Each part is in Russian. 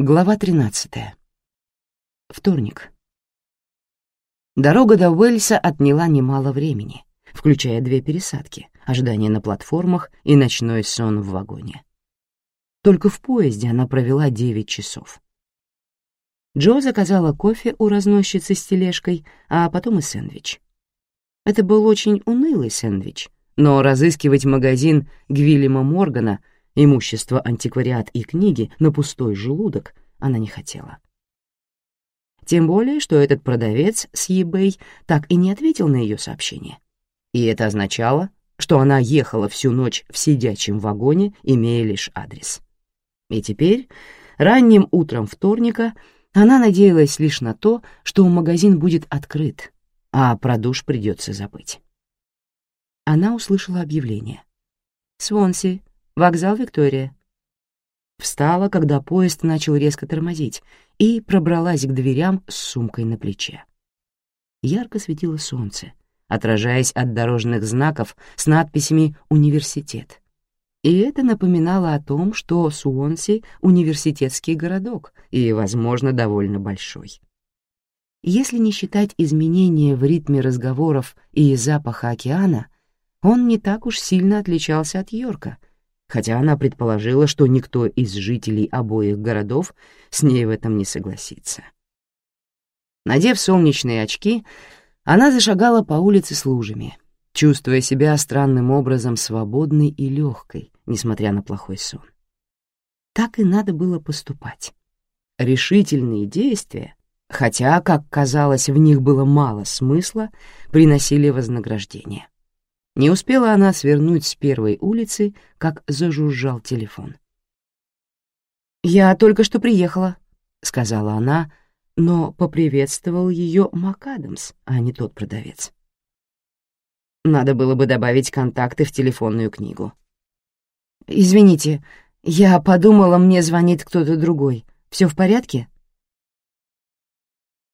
Глава 13. Вторник. Дорога до Уэльса отняла немало времени, включая две пересадки, ожидание на платформах и ночной сон в вагоне. Только в поезде она провела 9 часов. Джо заказала кофе у разносчицы с тележкой, а потом и сэндвич. Это был очень унылый сэндвич, но разыскивать магазин Гвиллема Моргана — имущество, антиквариат и книги на пустой желудок она не хотела. Тем более, что этот продавец с eBay так и не ответил на ее сообщение. И это означало, что она ехала всю ночь в сидячем вагоне, имея лишь адрес. И теперь, ранним утром вторника, она надеялась лишь на то, что магазин будет открыт, а про душ придется забыть. Она услышала объявление. «Свонси, Вокзал Виктория. Встала, когда поезд начал резко тормозить, и пробралась к дверям с сумкой на плече. Ярко светило солнце, отражаясь от дорожных знаков с надписями «Университет». И это напоминало о том, что Суонси — университетский городок и, возможно, довольно большой. Если не считать изменения в ритме разговоров и запаха океана, он не так уж сильно отличался от Йорка — хотя она предположила, что никто из жителей обоих городов с ней в этом не согласится. Надев солнечные очки, она зашагала по улице с лужами, чувствуя себя странным образом свободной и легкой, несмотря на плохой сон. Так и надо было поступать. Решительные действия, хотя, как казалось, в них было мало смысла, приносили вознаграждение. Не успела она свернуть с первой улицы, как зажужжал телефон. «Я только что приехала», — сказала она, но поприветствовал ее МакАдамс, а не тот продавец. Надо было бы добавить контакты в телефонную книгу. «Извините, я подумала, мне звонит кто-то другой. Все в порядке?»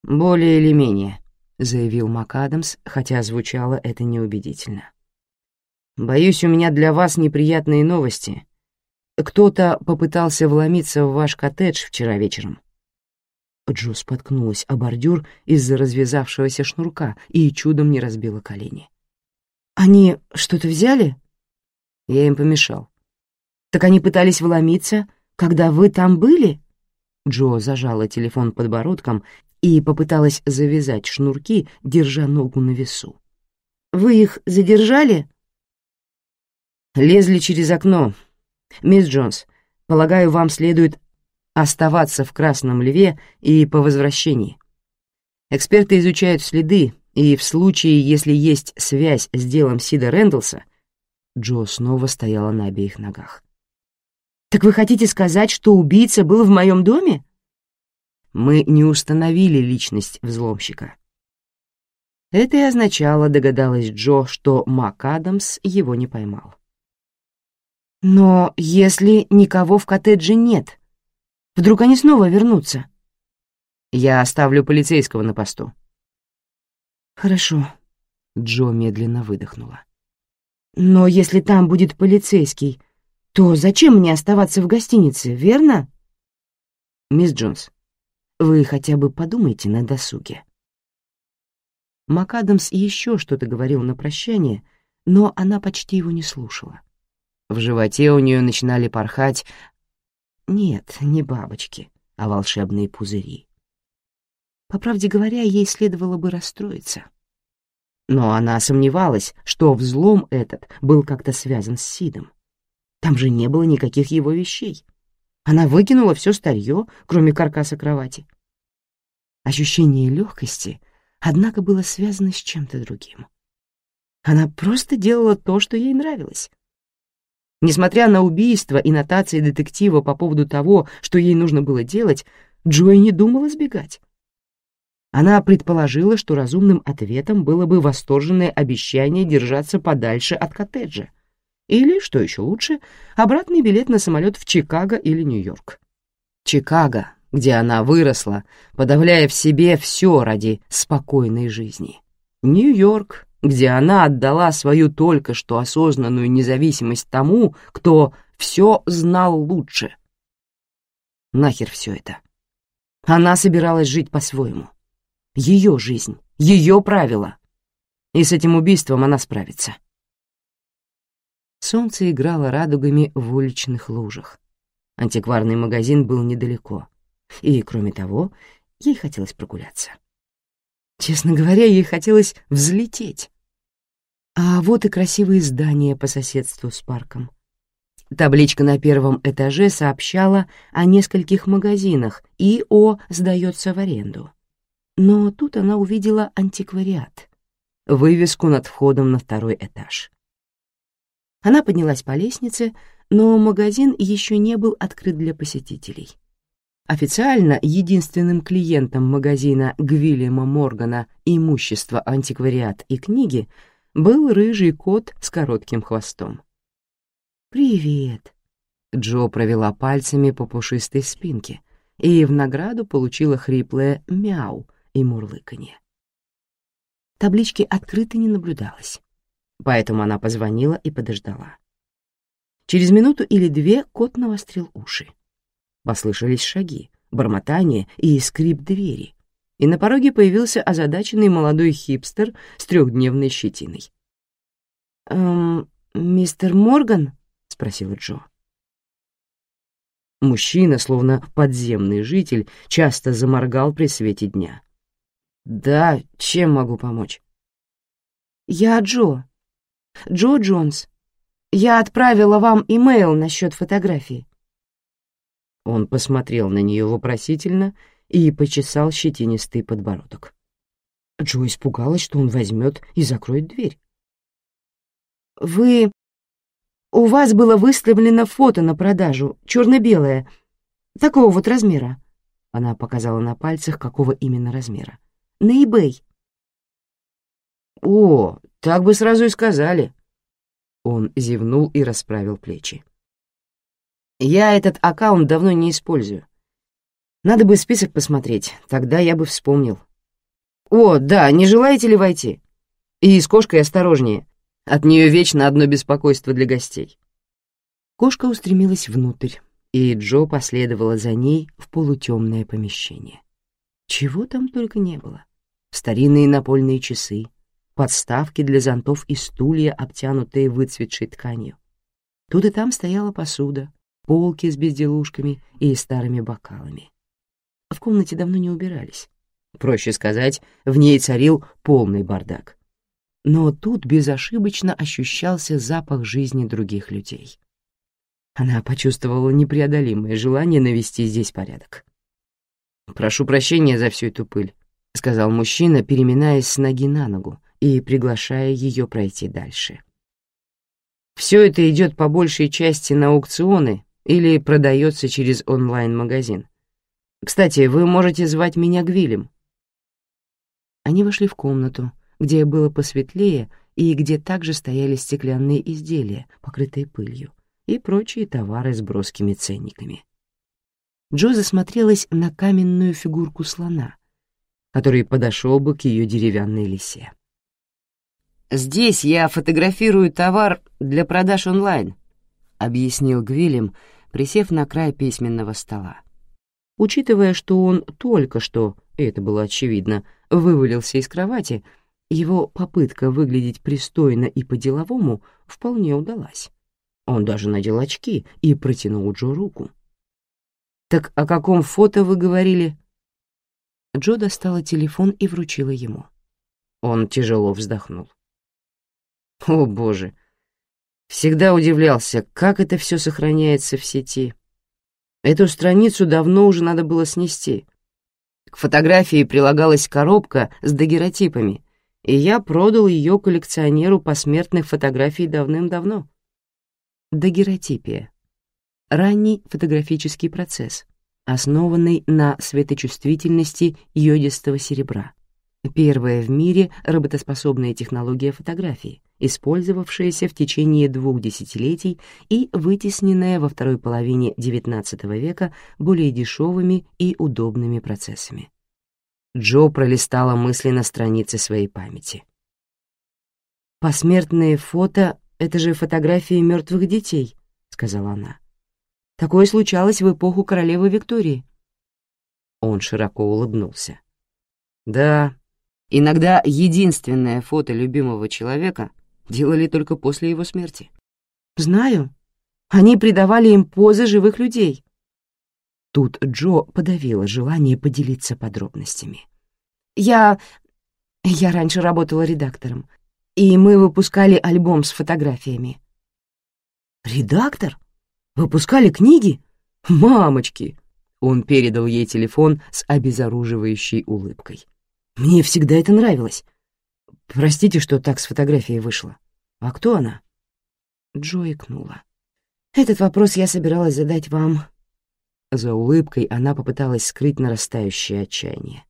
«Более или менее», — заявил МакАдамс, хотя звучало это неубедительно. Боюсь, у меня для вас неприятные новости. Кто-то попытался вломиться в ваш коттедж вчера вечером». Джо споткнулась о бордюр из-за развязавшегося шнурка и чудом не разбила колени. «Они что-то взяли?» Я им помешал. «Так они пытались вломиться, когда вы там были?» Джо зажала телефон подбородком и попыталась завязать шнурки, держа ногу на весу. «Вы их задержали?» Лезли через окно. Мисс Джонс, полагаю, вам следует оставаться в Красном Льве и по возвращении. Эксперты изучают следы, и в случае, если есть связь с делом Сида Рэндалса, Джо снова стояла на обеих ногах. «Так вы хотите сказать, что убийца был в моем доме?» Мы не установили личность взломщика. Это и означало, догадалась Джо, что Мак Адамс его не поймал. Но если никого в коттедже нет, вдруг они снова вернутся? Я оставлю полицейского на посту. Хорошо. Джо медленно выдохнула. Но если там будет полицейский, то зачем мне оставаться в гостинице, верно? Мисс Джонс, вы хотя бы подумайте на досуге. МакАдамс еще что-то говорил на прощание, но она почти его не слушала. В животе у нее начинали порхать... Нет, не бабочки, а волшебные пузыри. По правде говоря, ей следовало бы расстроиться. Но она сомневалась, что взлом этот был как-то связан с Сидом. Там же не было никаких его вещей. Она выкинула все старье, кроме каркаса кровати. Ощущение легкости, однако, было связано с чем-то другим. Она просто делала то, что ей нравилось. Несмотря на убийство и нотации детектива по поводу того, что ей нужно было делать, Джой не думала сбегать. Она предположила, что разумным ответом было бы восторженное обещание держаться подальше от коттеджа. Или, что еще лучше, обратный билет на самолет в Чикаго или Нью-Йорк. Чикаго, где она выросла, подавляя в себе все ради спокойной жизни. Нью-Йорк, где она отдала свою только что осознанную независимость тому, кто все знал лучше. Нахер все это. Она собиралась жить по-своему. Ее жизнь, ее правила. И с этим убийством она справится. Солнце играло радугами в уличных лужах. Антикварный магазин был недалеко. И, кроме того, ей хотелось прогуляться. Честно говоря, ей хотелось взлететь. А вот и красивые здания по соседству с парком. Табличка на первом этаже сообщала о нескольких магазинах и о «сдается в аренду». Но тут она увидела антиквариат, вывеску над входом на второй этаж. Она поднялась по лестнице, но магазин еще не был открыт для посетителей. Официально единственным клиентом магазина Гвильяма Моргана «Имущество, антиквариат и книги» был рыжий кот с коротким хвостом. «Привет!» Джо провела пальцами по пушистой спинке и в награду получила хриплое «мяу» и мурлыканье. Таблички открыто не наблюдалось, поэтому она позвонила и подождала. Через минуту или две кот навострил уши. Послышались шаги, бормотание и скрип двери, и на пороге появился озадаченный молодой хипстер с трехдневной щетиной. «Эм, мистер Морган?» — спросила Джо. Мужчина, словно подземный житель, часто заморгал при свете дня. «Да, чем могу помочь?» «Я Джо. Джо Джонс. Я отправила вам имейл насчет фотографии». Он посмотрел на нее вопросительно и почесал щетинистый подбородок. Джо испугалась, что он возьмет и закроет дверь. «Вы у вас было выставлено фото на продажу, черно-белое, такого вот размера. Она показала на пальцах, какого именно размера. На eBay. О, так бы сразу и сказали. Он зевнул и расправил плечи. Я этот аккаунт давно не использую. Надо бы список посмотреть, тогда я бы вспомнил. О, да, не желаете ли войти? И с кошкой осторожнее. От нее вечно одно беспокойство для гостей. Кошка устремилась внутрь, и Джо последовала за ней в полутемное помещение. Чего там только не было. Старинные напольные часы, подставки для зонтов и стулья, обтянутые выцветшей тканью. Тут и там стояла посуда, полки с безделушками и старыми бокалами. В комнате давно не убирались. Проще сказать, в ней царил полный бардак но тут безошибочно ощущался запах жизни других людей. Она почувствовала непреодолимое желание навести здесь порядок. «Прошу прощения за всю эту пыль», — сказал мужчина, переминаясь с ноги на ногу и приглашая ее пройти дальше. «Все это идет по большей части на аукционы или продается через онлайн-магазин. Кстати, вы можете звать меня Гвилем». Они вошли в комнату, где было посветлее и где также стояли стеклянные изделия, покрытые пылью, и прочие товары с броскими ценниками. Джо засмотрелась на каменную фигурку слона, который подошел бы к ее деревянной лисе. «Здесь я фотографирую товар для продаж онлайн», — объяснил Гвилем, присев на край письменного стола. Учитывая, что он только что, это было очевидно, вывалился из кровати, — его попытка выглядеть пристойно и по-деловому вполне удалась. Он даже надел очки и протянул Джо руку. «Так о каком фото вы говорили?» Джо достала телефон и вручила ему. Он тяжело вздохнул. «О, боже! Всегда удивлялся, как это все сохраняется в сети. Эту страницу давно уже надо было снести. К фотографии прилагалась коробка с дагеротипами, и я продал ее коллекционеру посмертных фотографий давным-давно. Дагеротипия — ранний фотографический процесс, основанный на светочувствительности йодистого серебра. Первая в мире работоспособная технология фотографии, использовавшаяся в течение двух десятилетий и вытесненная во второй половине XIX века более дешевыми и удобными процессами. Джо пролистала мысли на странице своей памяти. «Посмертные фото — это же фотографии мертвых детей», — сказала она. Такое случалось в эпоху королевы Виктории. Он широко улыбнулся. Да, иногда единственное фото любимого человека делали только после его смерти. Знаю. Они придавали им позы живых людей. Тут Джо подавила желание поделиться подробностями. Я... я раньше работала редактором, и мы выпускали альбом с фотографиями. «Редактор? Выпускали книги? Мамочки!» Он передал ей телефон с обезоруживающей улыбкой. «Мне всегда это нравилось. Простите, что так с фотографией вышло. А кто она?» Джо икнула. «Этот вопрос я собиралась задать вам». За улыбкой она попыталась скрыть нарастающее отчаяние.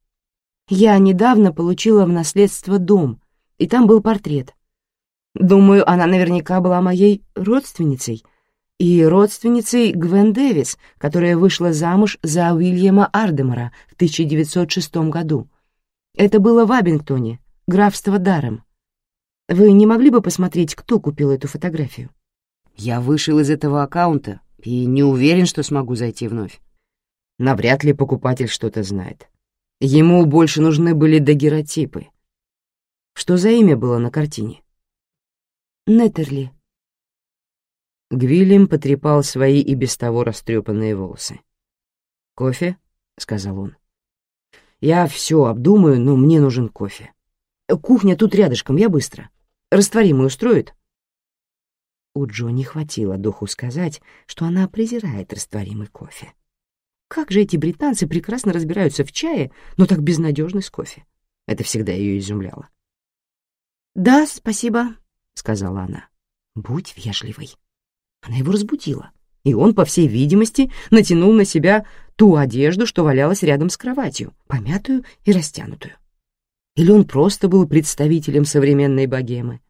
«Я недавно получила в наследство дом, и там был портрет. Думаю, она наверняка была моей родственницей, и родственницей Гвен Дэвис, которая вышла замуж за Уильяма Ардемора в 1906 году. Это было в Абингтоне, графство Даром. Вы не могли бы посмотреть, кто купил эту фотографию? Я вышел из этого аккаунта и не уверен, что смогу зайти вновь. Навряд ли покупатель что-то знает. Ему больше нужны были дагеротипы. Что за имя было на картине? Неттерли. Гвиллем потрепал свои и без того растрепанные волосы. «Кофе?» — сказал он. «Я все обдумаю, но мне нужен кофе. Кухня тут рядышком, я быстро. Растворимый устроит?» У Джо не хватило духу сказать, что она презирает растворимый кофе. Как же эти британцы прекрасно разбираются в чае, но так безнадежны с кофе. Это всегда ее изумляло. «Да, спасибо», — сказала она. «Будь вежливой». Она его разбудила, и он, по всей видимости, натянул на себя ту одежду, что валялась рядом с кроватью, помятую и растянутую. Или он просто был представителем современной богемы.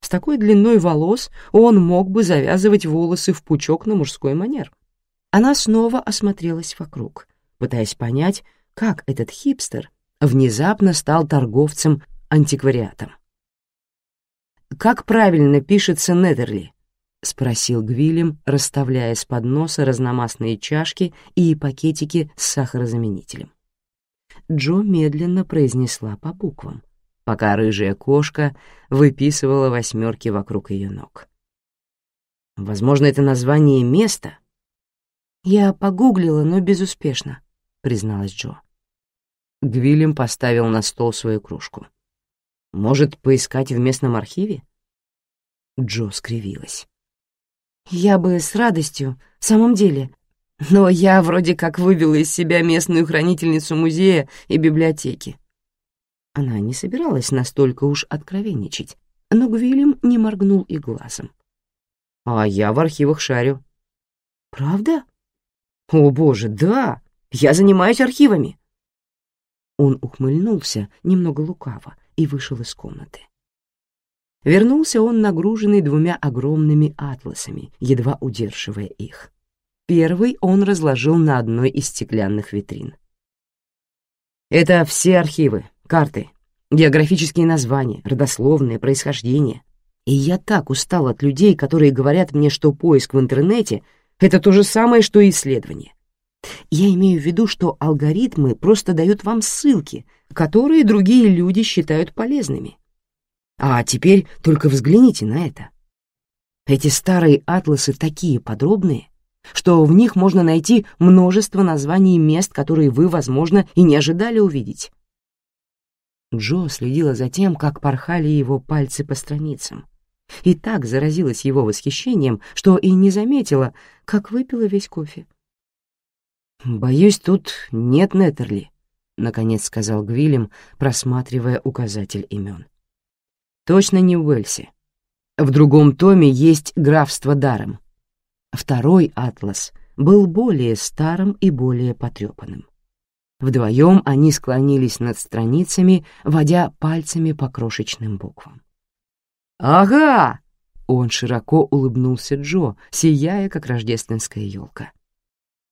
С такой длиной волос он мог бы завязывать волосы в пучок на мужской манер. Она снова осмотрелась вокруг, пытаясь понять, как этот хипстер внезапно стал торговцем антиквариатом. «Как правильно пишется Неттерли?» — спросил Гвилем, расставляя с подноса разномастные чашки и пакетики с сахарозаменителем. Джо медленно произнесла по буквам, пока рыжая кошка выписывала восьмерки вокруг ее ног. «Возможно, это название места?» «Я погуглила, но безуспешно», — призналась Джо. Гвилем поставил на стол свою кружку. «Может, поискать в местном архиве?» Джо скривилась. Я бы с радостью, в самом деле. Но я вроде как вывела из себя местную хранительницу музея и библиотеки. Она не собиралась настолько уж откровенничать, но Гвилем не моргнул и глазом. «А я в архивах шарю». «Правда?» «О, боже, да! Я занимаюсь архивами!» Он ухмыльнулся немного лукаво и вышел из комнаты. Вернулся он нагруженный двумя огромными атласами, едва удерживая их. Первый он разложил на одной из стеклянных витрин. «Это все архивы, карты, географические названия, родословные, происхождение. И я так устал от людей, которые говорят мне, что поиск в интернете — это то же самое, что и исследование. Я имею в виду, что алгоритмы просто дают вам ссылки, которые другие люди считают полезными. А теперь только взгляните на это. Эти старые атласы такие подробные, что в них можно найти множество названий мест, которые вы, возможно, и не ожидали увидеть. Джо следила за тем, как порхали его пальцы по страницам, и так заразилась его восхищением, что и не заметила, как выпила весь кофе. «Боюсь, тут нет Неттерли», — наконец сказал Гвилем, просматривая указатель имен. Точно не в. В другом томе есть графство Даром. Второй атлас был более старым и более потрепанным. Вдвоем они склонились над страницами, водя пальцами по крошечным буквам. «Ага!» — он широко улыбнулся Джо, сияя, как рождественская елка.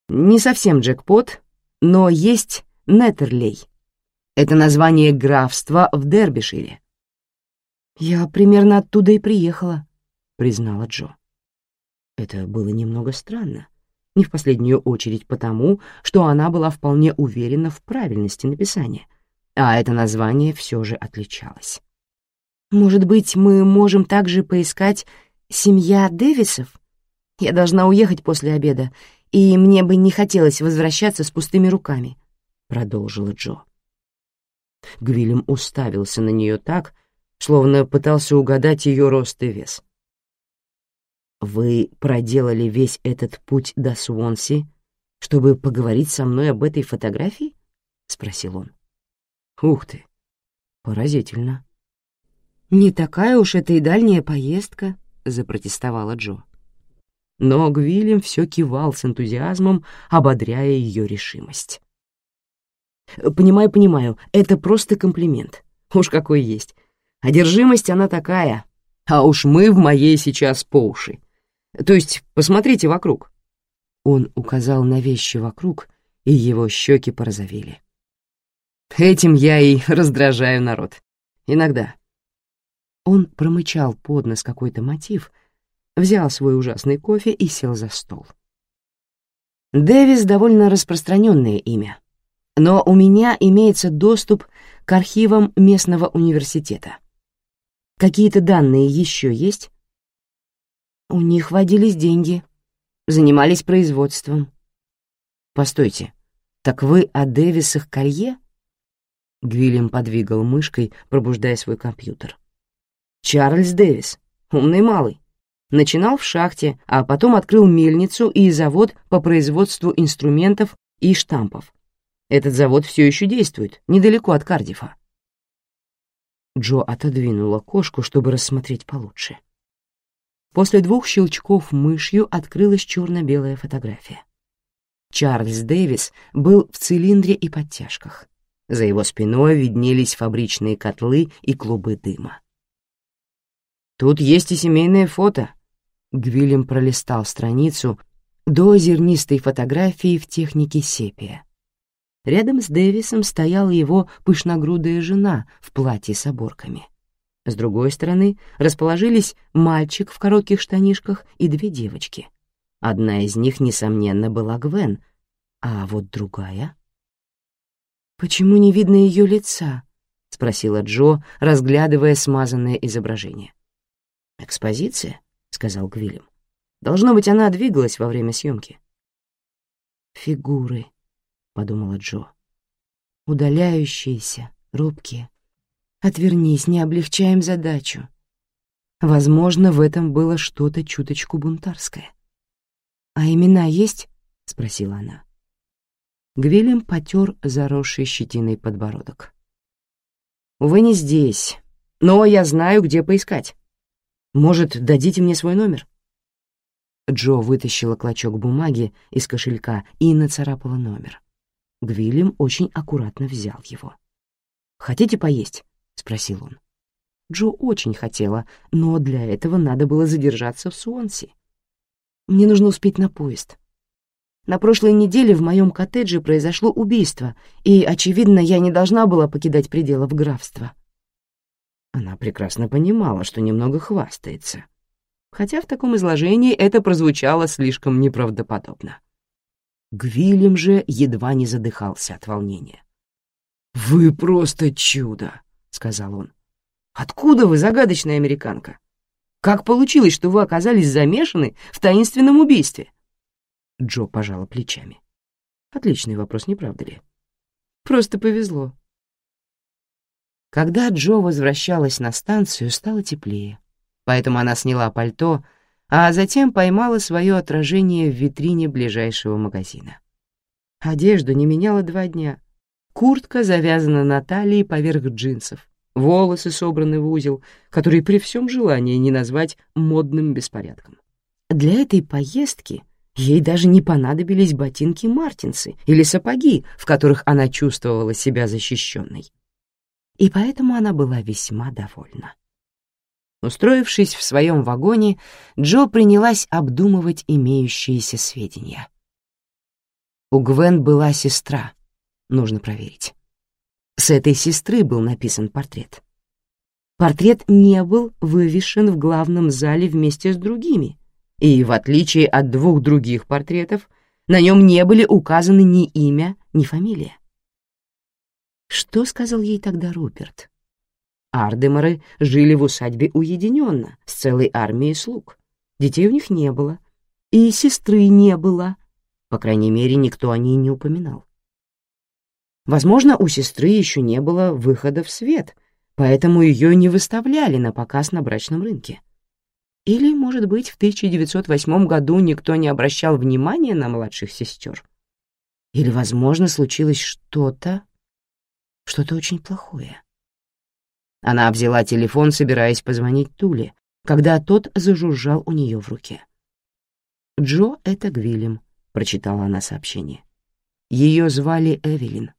«Не совсем джекпот, но есть Неттерлей. Это название графства в Дербишире. «Я примерно оттуда и приехала», — признала Джо. Это было немного странно, не в последнюю очередь потому, что она была вполне уверена в правильности написания, а это название все же отличалось. «Может быть, мы можем также поискать «Семья Дэвисов»? Я должна уехать после обеда, и мне бы не хотелось возвращаться с пустыми руками», — продолжила Джо. Гвилем уставился на нее так, словно пытался угадать ее рост и вес. «Вы проделали весь этот путь до Суонси, чтобы поговорить со мной об этой фотографии?» — спросил он. «Ух ты! Поразительно!» «Не такая уж это и дальняя поездка», — запротестовала Джо. Но Гвилем все кивал с энтузиазмом, ободряя ее решимость. «Понимаю, понимаю, это просто комплимент. Уж какой есть. Одержимость она такая, а уж мы в моей сейчас по уши. То есть посмотрите вокруг». Он указал на вещи вокруг, и его щеки порозовели. Этим я и раздражаю народ. Иногда. Он промычал под нос какой-то мотив, взял свой ужасный кофе и сел за стол. Дэвис — довольно распространенное имя, но у меня имеется доступ к архивам местного университета. Какие-то данные еще есть? У них водились деньги, занимались производством. Постойте, так вы о Дэвисах Колье? Гвиллем подвигал мышкой, пробуждая свой компьютер. Чарльз Дэвис, умный малый. Начинал в шахте, а потом открыл мельницу и завод по производству инструментов и штампов. Этот завод все еще действует, недалеко от Кардифа. Джо отодвинула кошку, чтобы рассмотреть получше. После двух щелчков мышью открылась черно-белая фотография. Чарльз Дэвис был в цилиндре и подтяжках. За его спиной виднелись фабричные котлы и клубы дыма. «Тут есть и семейное фото», — Гвилем пролистал страницу до зернистой фотографии в технике сепия. Рядом с Дэвисом стояла его пышногрудая жена в платье с оборками. С другой стороны расположились мальчик в коротких штанишках и две девочки. Одна из них, несомненно, была Гвен, а вот другая... «Почему не видно ее лица?» — спросила Джо, разглядывая смазанное изображение. «Экспозиция?» — сказал Гвиллем. «Должно быть, она двигалась во время съемки». «Фигуры», — подумала Джо. «Удаляющиеся, робкие. Отвернись, не облегчаем задачу». Возможно, в этом было что-то чуточку бунтарское. «А имена есть?» — спросила она. Гвилем потер заросший щетиной подбородок. «Вы не здесь, но я знаю, где поискать. Может, дадите мне свой номер?» Джо вытащила клочок бумаги из кошелька и нацарапала номер. Гвилем очень аккуратно взял его. «Хотите поесть?» — спросил он. Джо очень хотела, но для этого надо было задержаться в Суонси. «Мне нужно успеть на поезд. На прошлой неделе в моем коттедже произошло убийство, и, очевидно, я не должна была покидать пределов графства». Она прекрасно понимала, что немного хвастается, хотя в таком изложении это прозвучало слишком неправдоподобно. Гвилем же едва не задыхался от волнения. «Вы просто чудо!» — сказал он. «Откуда вы, загадочная американка? Как получилось, что вы оказались замешаны в таинственном убийстве?» Джо пожала плечами. «Отличный вопрос, не правда ли?» «Просто повезло». Когда Джо возвращалась на станцию, стало теплее, поэтому она сняла пальто а затем поймала свое отражение в витрине ближайшего магазина. Одежду не меняла два дня. Куртка завязана на талии поверх джинсов, волосы собраны в узел, который при всем желании не назвать модным беспорядком. Для этой поездки ей даже не понадобились ботинки-мартинсы или сапоги, в которых она чувствовала себя защищенной. И поэтому она была весьма довольна. Устроившись в своем вагоне, Джо принялась обдумывать имеющиеся сведения. У Гвен была сестра, нужно проверить. С этой сестры был написан портрет. Портрет не был вывешен в главном зале вместе с другими, и, в отличие от двух других портретов, На нем не были указаны ни имя, ни фамилия. Что сказал ей тогда Руперт? Ардемары жили в усадьбе уединенно, с целой армией слуг. Детей у них не было, и сестры не было. По крайней мере, никто о ней не упоминал. Возможно, у сестры еще не было выхода в свет, поэтому ее не выставляли на показ на брачном рынке. Или, может быть, в 1908 году никто не обращал внимания на младших сестер. Или, возможно, случилось что-то, что-то очень плохое. Она взяла телефон, собираясь позвонить Туле, когда тот зажужжал у нее в руке. «Джо — это Гвилем», — прочитала она сообщение. Ее звали Эвелин.